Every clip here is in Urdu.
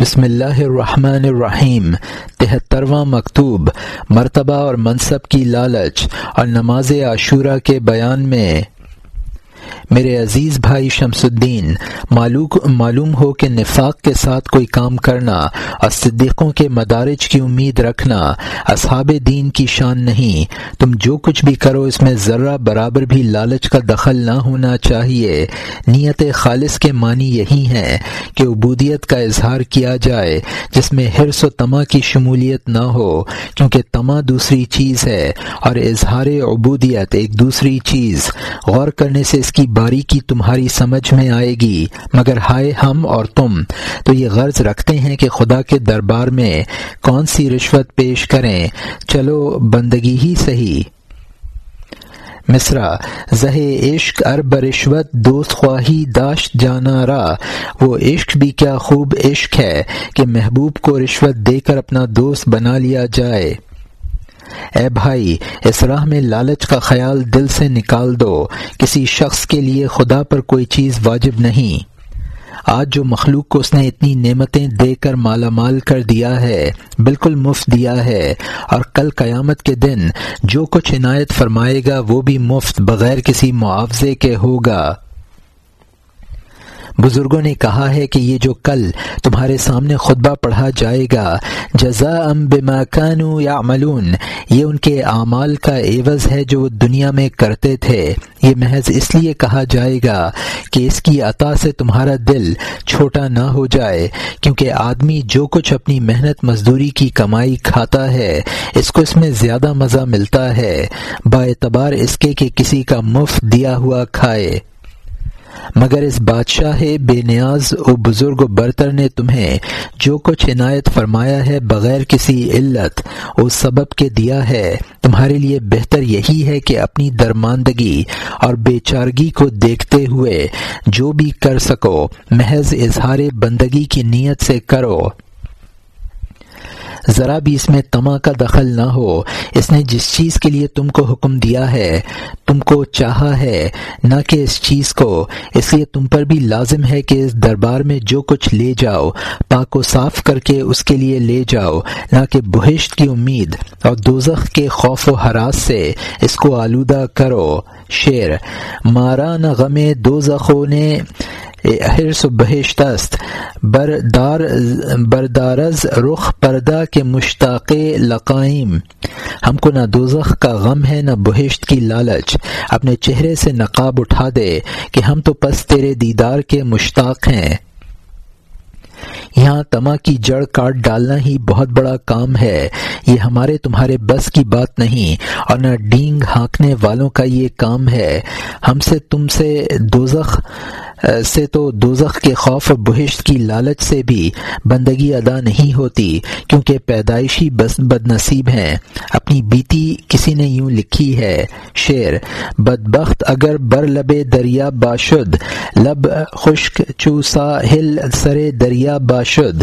بسم اللہ الرحمن الرحیم تہترواں مکتوب، مرتبہ اور منصب کی لالچ اور نماز عاشورہ کے بیان میں۔ میرے عزیز بھائی شمس الدین معلوم ہو کہ نفاق کے ساتھ کوئی کام کرنا، اور صدیقوں کے مدارج کی امید رکھنا اصحاب دین کی شان نہیں۔ تم جو کچھ بھی کرو، اس میں ذرہ برابر بھی لالچ کا دخل نہ ہونا چاہیے۔ نیت خالص کے معنی یہی ہیں کہ عبودیت کا اظہار کیا جائے، جس میں حرص و تما کی شمولیت نہ ہو، کیونکہ تما دوسری چیز ہے، اور اظہار عبودیت ایک دوسری چیز۔ غور کرنے سے اس کی باریکی تمہاری سمجھ میں آئے گی، مگر ہائے ہم اور تم، تو یہ غرض رکھتے ہیں کہ خدا کے دربار میں کون سی رشوت پیش کریں۔ چلو، بندگی ہی صحیح۔ مصرا زہ عشق ارب رشوت دوست خواہی داشت جانا را وہ عشق بھی کیا خوب عشق ہے کہ محبوب کو رشوت دے کر اپنا دوست بنا لیا جائے۔ اے بھائی، اس راہ میں لالچ کا خیال دل سے نکال دو۔ کسی شخص کے لیے خدا پر کوئی چیز واجب نہیں۔ آج جو مخلوق کو اس نے اتنی نعمتیں دے کر مالا مال کر دیا ہے، بالکل مفت دیا ہے، اور کل قیامت کے دن جو کچھ عنایت فرمائے گا وہ بھی مفت بغیر کسی معاوضے کے ہوگا۔ بزرگوں نے کہا ہے کہ یہ جو کل تمہارے سامنے خطبہ پڑھا جائے گا جزا ام بماکانو یا ملون یہ ان کے اعمال کا عوض ہے جو وہ دنیا میں کرتے تھے۔ یہ محض اس لیے کہا جائے گا کہ اس کی عطا سے تمہارا دل چھوٹا نہ ہو جائے، کیونکہ آدمی جو کچھ اپنی محنت مزدوری کی کمائی کھاتا ہے، اس کو اس میں زیادہ مزہ ملتا ہے۔ با اعتبار اس کے کہ کسی کا مفت دیا ہوا کھائے۔ مگر اس بادشاہ بے نیاز و بزرگ و برتر نے تمہیں جو کچھ عنایت فرمایا ہے بغیر کسی علت و سبب کے دیا ہے، تمہارے لیے بہتر یہی ہے کہ اپنی درماندگی اور بے چارگی کو دیکھتے ہوئے جو بھی کر سکو، محض اظہار بندگی کی نیت سے کرو۔ ذرا بھی اس میں تما کا دخل نہ ہو۔ اس نے جس چیز کے لیے تم کو حکم دیا ہے، تم کو چاہا ہے، نہ کہ اس چیز کو۔ اس لیے تم پر بھی لازم ہے کہ اس دربار میں جو کچھ لے جاؤ، پاک و صاف کر کے اس کے لیے لے جاؤ، نہ کہ بہشت کی امید اور دوزخ کے خوف و حراس سے اس کو آلودہ کرو۔ شیر مارا نہ غمے دو نے حرص و بہشت است۔ بردار بردارز رخ پردہ کے مشتاق لقائم۔ ہم کو نہ دوزخ کا غم ہے، نہ بہشت کی لالچ۔ اپنے چہرے سے نقاب اٹھا دے کہ ہم تو پس تیرے دیدار کے مشتاق ہیں۔ یہاں تما کی جڑ کاٹ ڈالنا ہی بہت بڑا کام ہے۔ یہ ہمارے تمہارے بس کی بات نہیں، اور نہ ڈینگ ہانکنے والوں کا یہ کام ہے۔ ہم سے تم سے دوزخ سے تو دوزخ کے خوف و بہشت کی لالچ سے بھی بندگی ادا نہیں ہوتی، کیونکہ پیدائشی بس بد نصیب ہیں۔ اپنی بیتی کسی نے یوں لکھی ہے، شعر، بدبخت اگر بر لبے دریا باشد، لب خشک چوسا ہل سرے دریا باشد؟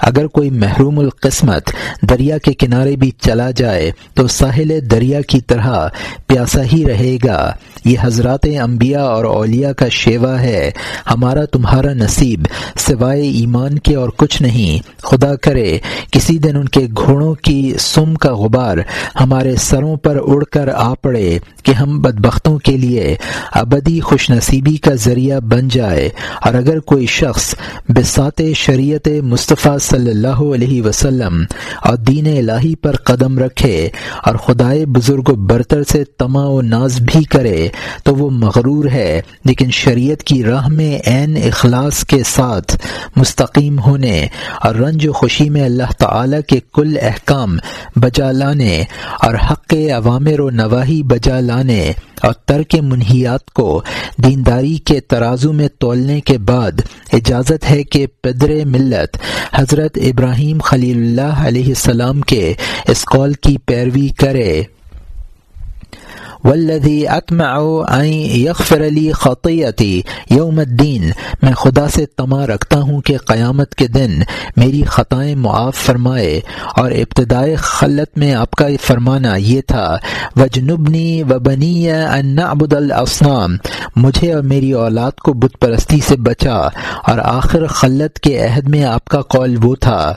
اگر کوئی محروم القسمت دریا کے کنارے بھی چلا جائے تو ساحل دریا کی طرح پیاسا ہی رہے گا۔ یہ حضرات انبیاء اور اولیاء کا شیوا ہے۔ ہمارا تمہارا نصیب سوائے ایمان کے اور کچھ نہیں۔ خدا کرے، کسی دن ان کے گھوڑوں کی سم کا غبار ہمارے سروں پر اڑ کر آ پڑے کہ ہم بدبختوں کے لیے ابدی خوش نصیبی کا ذریعہ بن جائے۔ اور اگر کوئی شخص بسات شریعت مصطفیٰ صلی اللہ علیہ وسلم، اور دین الہی پر قدم رکھے، اور خدائے بزرگ و برتر سے تما و ناز بھی کرے، تو وہ مغرور ہے، لیکن شریعت کی راہ میں عین اخلاص کے ساتھ مستقیم ہونے، اور رنج و خوشی میں اللہ تعالی کے کل احکام بجا لانے، اور حق عوامر و نواحی بجا لانے، اور ترک منحیات کو دینداری کے ترازو میں تولنے کے بعد اجازت ہے کہ پدر ملت حضرت ابراہیم خلیل اللہ علیہ السلام کے اس قول کی پیروی کرے۔ ولدی اطمع یغفر علی خطیتی یوم الدین، میں خدا سے تما رکھتا ہوں کہ قیامت کے دن میری خطائیں معاف فرمائے اور ابتدائے خلت میں آپ کا فرمانا یہ تھا وجنبنی و بنی نعبد الاصنام مجھے اور میری اولاد کو بت پرستی سے بچا اور آخر خلت کے عہد میں آپ کا قول وہ تھا۔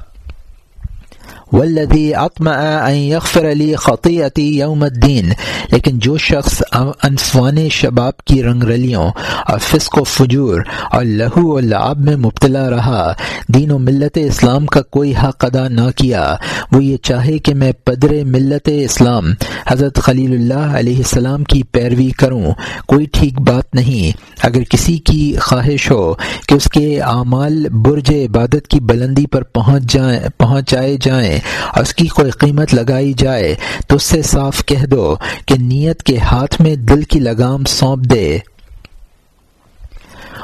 ولدی اطمع ان یغفر علی خطیتی یوم الدین۔ لیکن جو شخص انفوان شباب کی رنگ رلیوں اور فسق و فجور اور لہو و لعب میں مبتلا رہا، دین و ملت اسلام کا کوئی حق ادا نہ کیا۔ وہ یہ چاہے کہ میں پدر ملت اسلام، حضرت خلیل اللہ علیہ السلام کی پیروی کروں۔ کوئی ٹھیک بات نہیں۔ اگر کسی کی خواہش ہو کہ اس کے اعمال برج عبادت کی بلندی پر پہنچ جائیں، پہنچائے جائیں اور اس کی کوئی قیمت لگائی جائے تو اس سے صاف کہہ دو کہ نیت کے ہاتھ میں دل کی لگام سونپ دے۔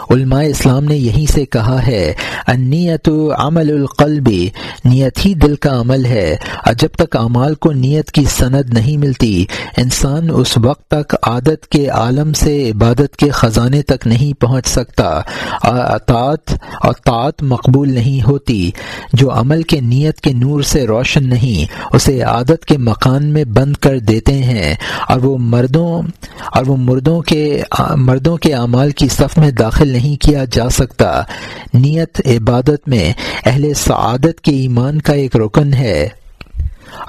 علماء اسلام نے یہیں سے کہا ہے نیت عمل القلبی نیت ہی دل کا عمل ہے۔ اور جب تک اعمال کو نیت کی سند نہیں ملتی، انسان اس وقت تک عادت کے عالم سے عبادت کے خزانے تک نہیں پہنچ سکتا۔ اور اطاعت، اور طاعت مقبول نہیں ہوتی۔ جو عمل کے نیت کے نور سے روشن نہیں، اسے عادت کے مکان میں بند کر دیتے ہیں۔ اور وہ مردوں، اور وہ مردوں کے مردوں کے اعمال کی صف میں داخل نہیں کیا جا سکتا۔ نیت عبادت میں اہل سعادت کے ایمان کا ایک رکن ہے۔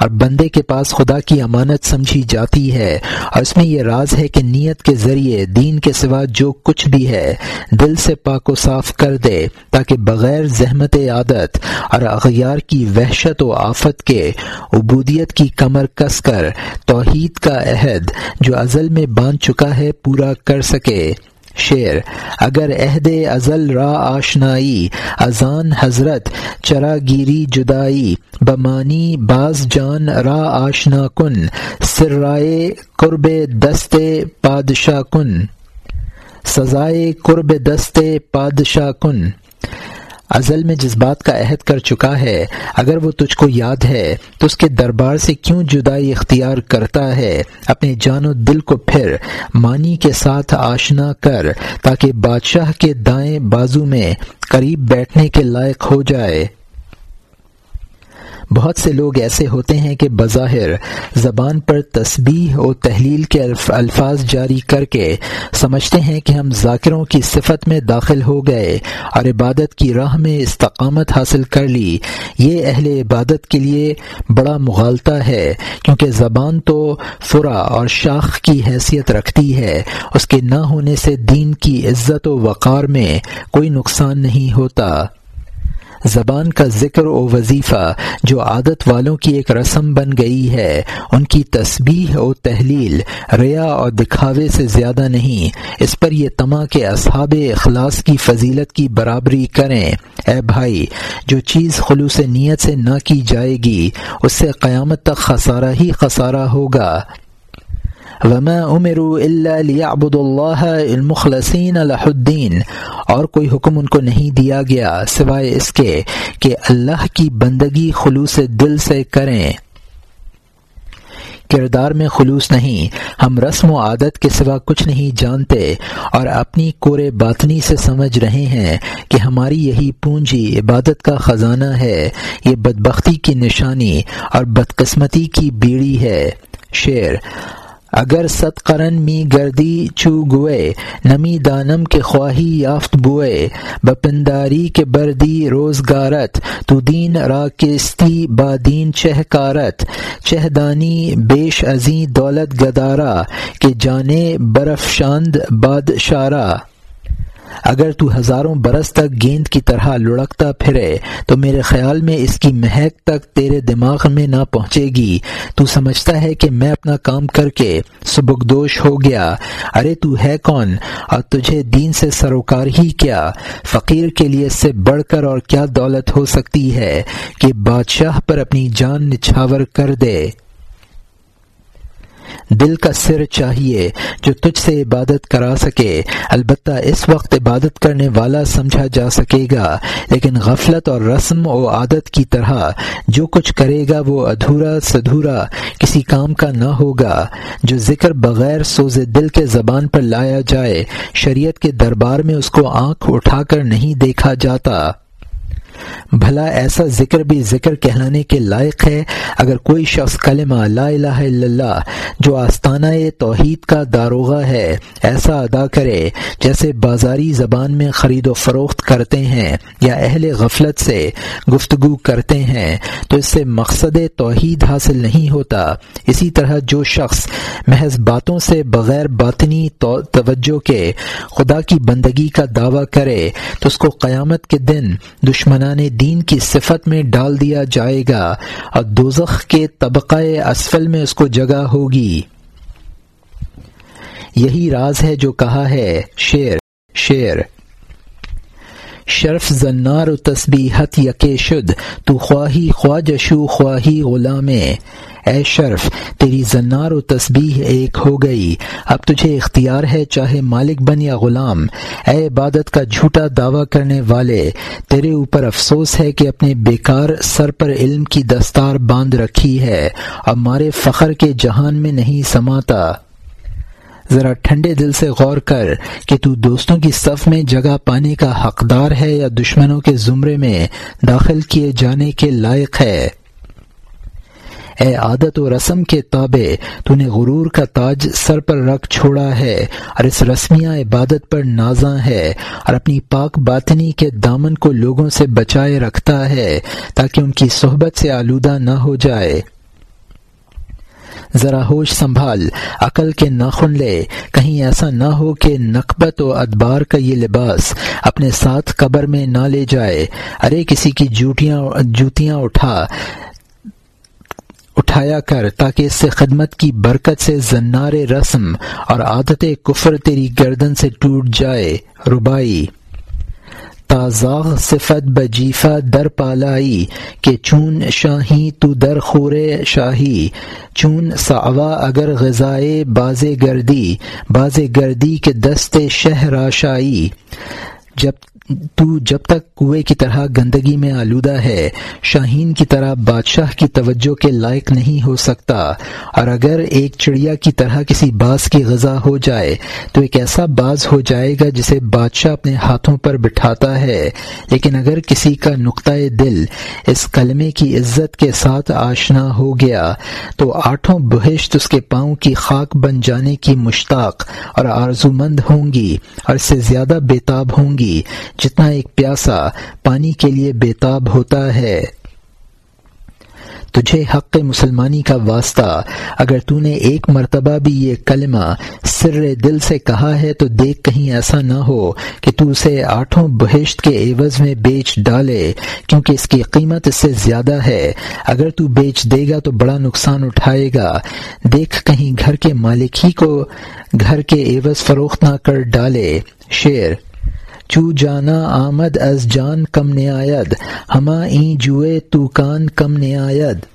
اور بندے کے پاس خدا کی امانت سمجھی جاتی ہے۔ اور اس میں یہ راز ہے کہ نیت کے ذریعے دین کے سوا جو کچھ بھی ہے، دل سے پاک و صاف کر دے تاکہ بغیر زحمت عادت اور اغیار کی وحشت و آفت کے عبودیت کی کمر کس کر توحید کا عہد جو ازل میں باندھ چکا ہے پورا کر سکے۔ شعر، اگر عہد ازل را آشنائی، اذان حضرت چرا گیری جدائی، بمانی باز جان را آشنا کن، سرائے قرب دست پادشاہ کن، سزائے قرب دست پادشاہ کن۔ ازل میں جس بات کا عہد کر چکا ہے، اگر وہ تجھ کو یاد ہے، تو اس کے دربار سے کیوں جدائی اختیار کرتا ہے؟ اپنے جان و دل کو پھر مانی کے ساتھ آشنا کر، تاکہ بادشاہ کے دائیں بازو میں قریب بیٹھنے کے لائق ہو جائے۔ بہت سے لوگ ایسے ہوتے ہیں کہ بظاہر زبان پر تسبیح و تحلیل کے الفاظ جاری کر کے سمجھتے ہیں کہ ہم ذاکروں کی صفت میں داخل ہو گئے اور عبادت کی راہ میں استقامت حاصل کر لی۔ یہ اہل عبادت کے لیے بڑا مغالطہ ہے، کیونکہ زبان تو فرا اور شاخ کی حیثیت رکھتی ہے۔ اس کے نہ ہونے سے دین کی عزت و وقار میں کوئی نقصان نہیں ہوتا۔ زبان کا ذکر و وظیفہ جو عادت والوں کی ایک رسم بن گئی ہے، ان کی تسبیح و تحلیل ریا اور دکھاوے سے زیادہ نہیں۔ اس پر یہ تما کے اصحاب اخلاص کی فضیلت کی برابری کریں۔ اے بھائی، جو چیز خلوص نیت سے نہ کی جائے گی، اس سے قیامت تک خسارہ ہی خسارہ ہوگا۔ وما امروا الا ليعبدوا الله المخلصين له اور کوئی حکم ان کو نہیں دیا گیا سوائے اس کے کہ اللہ کی بندگی خلوص دل سے کریں۔ کردار میں خلوص نہیں، ہم رسم و عادت کے سوا کچھ نہیں جانتے اور اپنی کورے باطنی سے سمجھ رہے ہیں کہ ہماری یہی پونجی عبادت کا خزانہ ہے۔ یہ بدبختی کی نشانی اور بدقسمتی کی بیڑی ہے۔ شعر اگر ست قرن می گردی چو گوئے، نمی دانم کے خواہی یافت بوئے۔ بپنداری کے بردی روزگارت، تو دین راکستی بادین با دین چہ کارت چہ دانی بیش ازیں دولت گدارا، کہ جانے برف شاند بادشارہ اگر تو ہزاروں برس تک گیند کی طرح لڑکتا پھرے، تو میرے خیال میں اس کی مہک تک تیرے دماغ میں نہ پہنچے گی۔ تو سمجھتا ہے کہ میں اپنا کام کر کے سبکدوش ہو گیا۔ ارے تو ہے کون؟ اور تجھے دین سے سروکار ہی کیا؟ فقیر کے لیے اس سے بڑھ کر اور کیا دولت ہو سکتی ہے کہ بادشاہ پر اپنی جان نچھاور کر دے؟ دل کا سر چاہیے جو تجھ سے عبادت کرا سکے۔ البتہ اس وقت عبادت کرنے والا سمجھا جا سکے گا، لیکن غفلت اور رسم و عادت کی طرح جو کچھ کرے گا وہ ادھورا سدھورا کسی کام کا نہ ہوگا۔ جو ذکر بغیر سوز دل کے زبان پر لایا جائے، شریعت کے دربار میں اس کو آنکھ اٹھا کر نہیں دیکھا جاتا۔ بھلا ایسا ذکر بھی ذکر کہلانے کے لائق ہے اگر کوئی شخص کلمہ لا الہ الا اللہ جو آستانہ توحید کا داروغہ ہے، ایسا ادا کرے جیسے بازاری زبان میں خرید و فروخت کرتے ہیں یا اہل غفلت سے گفتگو کرتے ہیں، تو اس سے مقصد توحید حاصل نہیں ہوتا۔ اسی طرح جو شخص محض باتوں سے بغیر باطنی توجہ کے خدا کی بندگی کا دعویٰ کرے، تو اس کو قیامت کے دن دشمنان دین کی صفت میں ڈال دیا جائے گا اور دوزخ کے طبقہ اسفل میں اس کو جگہ ہوگی۔ یہی راز ہے جو کہا ہے شیر شیر شرف زنار و تسبیحت یکے شد، تو خواہی خواجشو خواہی غلام اے شرف، تیری زنار و تسبیح ایک ہو گئی۔ اب تجھے اختیار ہے چاہے مالک بن یا غلام۔ اے عبادت کا جھوٹا دعویٰ کرنے والے، تیرے اوپر افسوس ہے کہ اپنے بیکار سر پر علم کی دستار باندھ رکھی ہے۔ اور مارے فخر کے جہان میں نہیں سماتا۔ ذرا ٹھنڈے دل سے غور کر کہ تو دوستوں کی صف میں جگہ پانے کا حقدار ہے یا دشمنوں کے زمرے میں داخل کیے جانے کے لائق ہے۔ اے عادت و رسم کے تابع، تو نے غرور کا تاج سر پر رکھ چھوڑا ہے اور اس رسمیہ عبادت پر نازاں ہے اور اپنی پاک باطنی کے دامن کو لوگوں سے بچائے رکھتا ہے تاکہ ان کی صحبت سے آلودہ نہ ہو جائے۔ ذرا ہوش سنبھال، عقل کے ناخن لے، کہیں ایسا نہ ہو کہ نقبت و ادبار کا یہ لباس اپنے ساتھ قبر میں نہ لے جائے۔ ارے، کسی کی جوتیاں جوتیاں اٹھا۔ اٹھایا کر تاکہ اس سے خدمت کی برکت سے زنار رسم اور عادت کفر تیری گردن سے ٹوٹ جائے ربائی تازاغ صفت بجیفہ در پالائی کہ چون شاہی تو در خور شاہی۔ چون سعوا اگر غذائے باز گردی باز گردی کے دست شہ راشائی جب تو جب تک کنویں کی طرح گندگی میں آلودہ ہے، شاہین کی طرح بادشاہ کی توجہ کے لائق نہیں ہو سکتا۔ اور اگر ایک چڑیا کی طرح کسی باز کی غذا ہو جائے، تو ایک ایسا باز ہو جائے گا جسے بادشاہ اپنے ہاتھوں پر بٹھاتا ہے۔ لیکن اگر کسی کا نقطۂ دل اس کلمے کی عزت کے ساتھ آشنا ہو گیا، تو آٹھوں بہشت اس کے پاؤں کی خاک بن جانے کی مشتاق اور آرزو مند ہوں گی، اور اس سے زیادہ بےتاب ہوں گی۔ جتنا ایک پیاسا پانی کے لیے بےتاب ہوتا ہے۔ تجھے حق مسلمانی کا واسطہ، اگر تو نے ایک مرتبہ بھی یہ کلمہ سر دل سے کہا ہے تو دیکھ کہیں ایسا نہ ہو کہ تو اسے آٹھوں بہشت کے عوض میں بیچ ڈالے، کیونکہ اس کی قیمت اس سے زیادہ ہے۔ اگر تو بیچ دے گا تو بڑا نقصان اٹھائے گا۔ دیکھ کہیں گھر کے مالک ہی کو گھر کے عوض فروخت نہ کر ڈالے۔ شیر چو جانا آمد از جان کم نیاید ہما این جوئے تو کان کم نیاید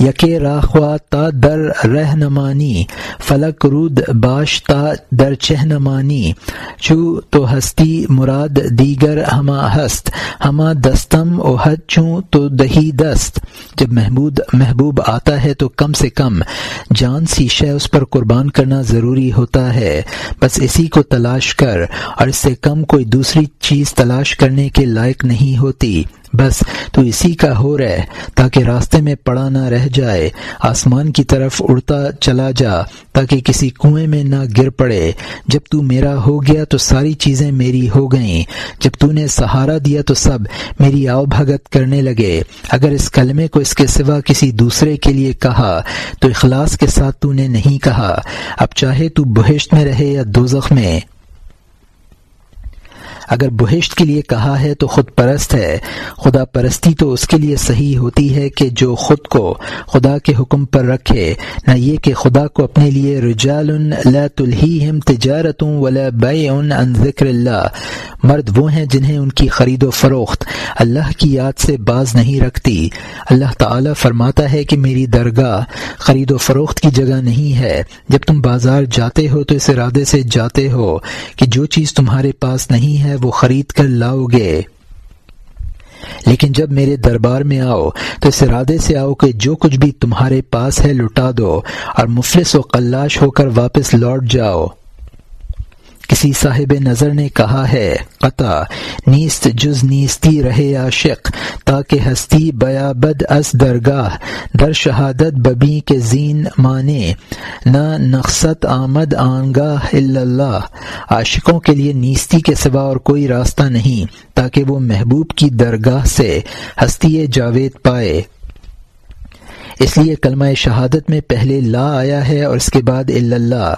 یکے راخوا تا در رہنمانی، فلک رود باش تا در چہنمانی، چو تو ہستی مراد دیگر ہما ہست، ہما دستم او حد چوں تو دہی دست۔ جب محبود محبوب آتا ہے تو کم سے کم جان سی شے اس پر قربان کرنا ضروری ہوتا ہے۔ بس اسی کو تلاش کر، اور اس سے کم کوئی دوسری چیز تلاش کرنے کے لائق نہیں ہوتی۔ بس تو اسی کا ہو رہے تاکہ راستے میں پڑا نہ رہ جائے، آسمان کی طرف اڑتا چلا جا، تاکہ کسی کنویں میں نہ گر پڑے۔ جب تو میرا ہو گیا تو ساری چیزیں میری ہو گئیں۔ جب تو نے سہارا دیا تو سب میری آؤ بھگت کرنے لگے۔ اگر اس کلمے کو اس کے سوا کسی دوسرے کے لیے کہا، تو اخلاص کے ساتھ تو نے نہیں کہا۔ اب چاہے تو بہشت میں رہے یا دوزخ میں۔ اگر بہشت کے لیے کہا ہے تو خود پرست ہے۔ خدا پرستی تو اس کے لیے صحیح ہوتی ہے کہ جو خود کو خدا کے حکم پر رکھے۔ نہ یہ کہ خدا کو اپنے لیے رجال لا تلہیہم تجارت ولا بیع عن ذکر اللہ۔ مرد وہ ہیں جنہیں ان کی خرید و فروخت اللہ کی یاد سے باز نہیں رکھتی۔ اللہ تعالی فرماتا ہے کہ میری درگاہ خرید و فروخت کی جگہ نہیں ہے۔ جب تم بازار جاتے ہو تو اس ارادے سے جاتے ہو کہ جو چیز تمہارے پاس نہیں ہے وہ خرید کر لاؤ گے۔ لیکن جب میرے دربار میں آؤ تو اس ارادے سے آؤ کہ جو کچھ بھی تمہارے پاس ہے لٹا دو اور مفلس و قلاش ہو کر واپس لوٹ جاؤ۔ کسی صاحب نظر نے کہا ہے، قطع، نیست جز نیستی رہے عاشق، تاکہ ہستی بیا بد اس درگاہ، در شہادت ببی کے زین مانے، نہ نقصت آمد آنگاہ اللہ عاشقوں کے لیے نیستی کے سوا اور کوئی راستہ نہیں، تاکہ وہ محبوب کی درگاہ سے ہستی جاوید پائے۔ اس لیے کلمہ شہادت میں پہلے لا آیا ہے اور اس کے بعد اللہ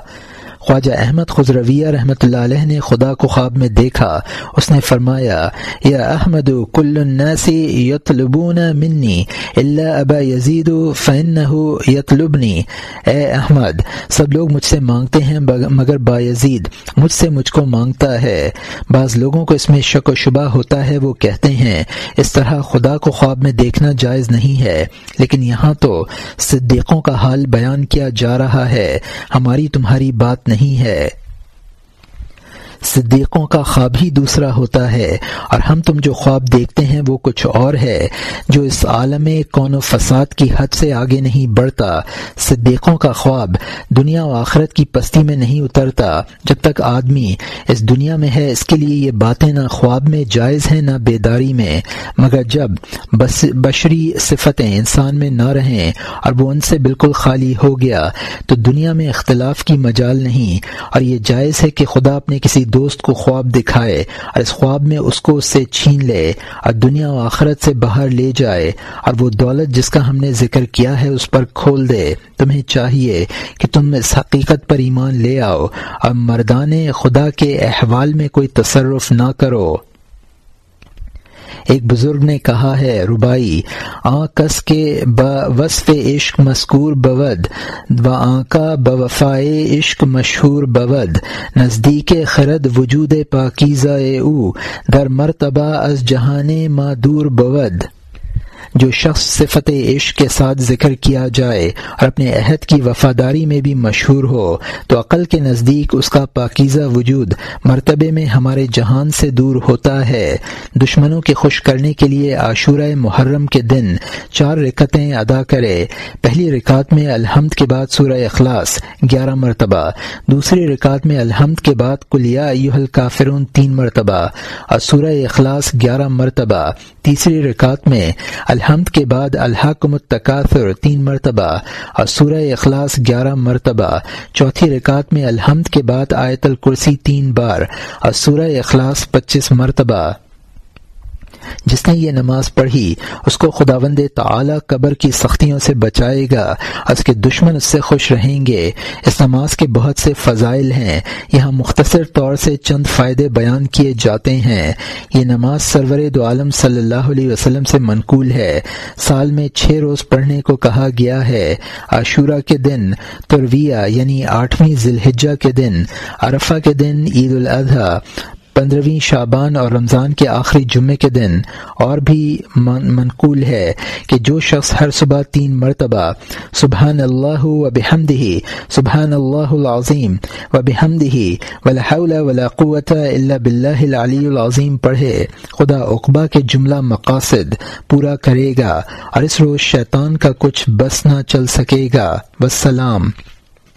خواجہ احمد خزرویہ رحمۃ اللہ علیہ نے خدا کو خواب میں دیکھا۔ اس نے فرمایا، یا احمد، کل الناس یطلبون منی اللہ ابا یزید یطلبنی۔ اے احمد، سب لوگ مجھ سے مانگتے ہیں مگر با یزید مجھ سے مجھ کو مانگتا ہے۔ بعض لوگوں کو اس میں شک و شبہ ہوتا ہے، وہ کہتے ہیں، اس طرح خدا کو خواب میں دیکھنا جائز نہیں ہے۔ لیکن یہاں تو صدیقوں کا حال بیان کیا جا رہا ہے۔ ہماری تمہاری بات نہیں نہیں ہے۔ صدیقوں کا خواب ہی دوسرا ہوتا ہے اور ہم تم جو خواب دیکھتے ہیں وہ کچھ اور ہے جو اس عالم کون و فساد کی حد سے آگے نہیں بڑھتا۔ صدیقوں کا خواب دنیا و آخرت کی پستی میں نہیں اترتا۔ جب تک آدمی اس دنیا میں ہے، اس کے لیے یہ باتیں نہ خواب میں جائز ہیں، نہ بیداری میں۔ مگر جب بس بشری صفتیں انسان میں نہ رہیں اور وہ ان سے بالکل خالی ہو گیا، تو دنیا میں اختلاف کی مجال نہیں۔ اور یہ جائز ہے کہ خدا اپنے کسی دوست کو خواب دکھائے، اور اس خواب میں اس کو اس سے چھین لے، اور دنیا و آخرت سے باہر لے جائے، اور وہ دولت جس کا ہم نے ذکر کیا ہے اس پر کھول دے۔ تمہیں چاہیے کہ تم اس حقیقت پر ایمان لے آؤ، اور مردان خدا کے احوال میں کوئی تصرف نہ کرو۔ ایک بزرگ نے کہا ہے، ربائی، آکس کے وصف عشق مسکور بود، و آکا بوفائے عشق مشہور بود، نزدیک خرد وجود پاکیزہ او، در مرتبہ از جہان مادور بود۔ جو شخص صفت عشق کے ساتھ ذکر کیا جائے اور اپنے عہد کی وفاداری میں بھی مشہور ہو، تو عقل کے نزدیک اس کا پاکیزہ وجود مرتبے میں ہمارے جہان سے دور ہوتا ہے۔ دشمنوں کے خوش کرنے کے لیے عاشورہ محرم کے دن چار رکتیں ادا کرے پہلی رکعت میں الحمد کے بعد سورہ اخلاص، گیارہ مرتبہ۔ دوسری رکعت میں الحمد کے بعد کلیا ایوہل کافرون تین مرتبہ۔ اور سورہ اخلاص، گیارہ مرتبہ۔ تیسری رکعت میں الحمد کے بعد الحکم التکاثر تین مرتبہ اور سورہ اخلاص گیارہ مرتبہ۔ چوتھی رکعت میں الحمد کے بعد آیت الکرسی تین بار اور سورہ اخلاص پچیس مرتبہ۔ جس نے یہ نماز پڑھی، اس کو خداوند تعالی قبر کی سختیوں سے بچائے گا، اس کے دشمن اس سے خوش رہیں گے۔ اس نماز کے بہت سے فضائل ہیں۔ یہاں مختصر طور سے چند فائدے بیان کیے جاتے ہیں۔ یہ نماز سرور دو عالم صلی اللہ علیہ وسلم سے منقول ہے۔ سال میں چھ روز پڑھنے کو کہا گیا ہے۔ عاشورہ کے دن، ترویہ یعنی آٹھویں ذی الحجہ کے دن، عرفہ کے دن، عید الاضحیٰ پندرہویں شابان اور رمضان کے آخری جمعے کے دن اور بھی منقول ہے کہ جو شخص ہر صبح تین مرتبہ سبحان اللہ و بحمدہ سبحان اللہ العظیم و بحمدہ، ولا حول ولا قوت الا باللہ العلی العظیم پڑھے، خدا اقبا کے جملہ مقاصد پورا کرے گا اور اس روز شیطان کا کچھ بس نہ چل سکے گا۔ وسلام